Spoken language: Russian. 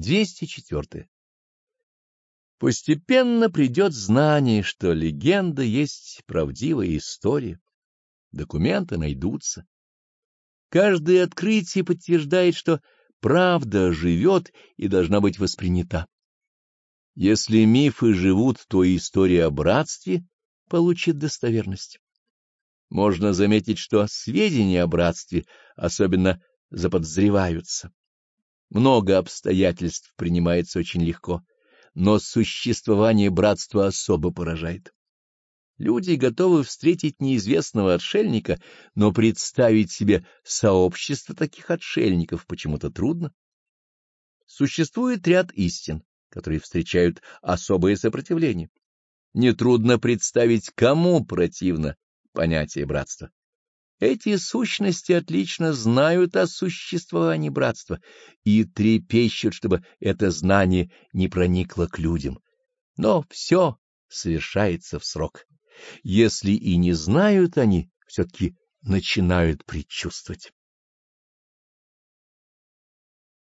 204. Постепенно придет знание, что легенда есть правдивая история. Документы найдутся. Каждое открытие подтверждает, что правда живет и должна быть воспринята. Если мифы живут, то история о братстве получит достоверность. Можно заметить, что сведения о братстве особенно заподозреваются. Много обстоятельств принимается очень легко, но существование братства особо поражает. Люди готовы встретить неизвестного отшельника, но представить себе сообщество таких отшельников почему-то трудно. Существует ряд истин, которые встречают особое сопротивление. Нетрудно представить, кому противно понятие братства. Эти сущности отлично знают о существовании братства и трепещут, чтобы это знание не проникло к людям. Но все совершается в срок. Если и не знают они, все-таки начинают предчувствовать.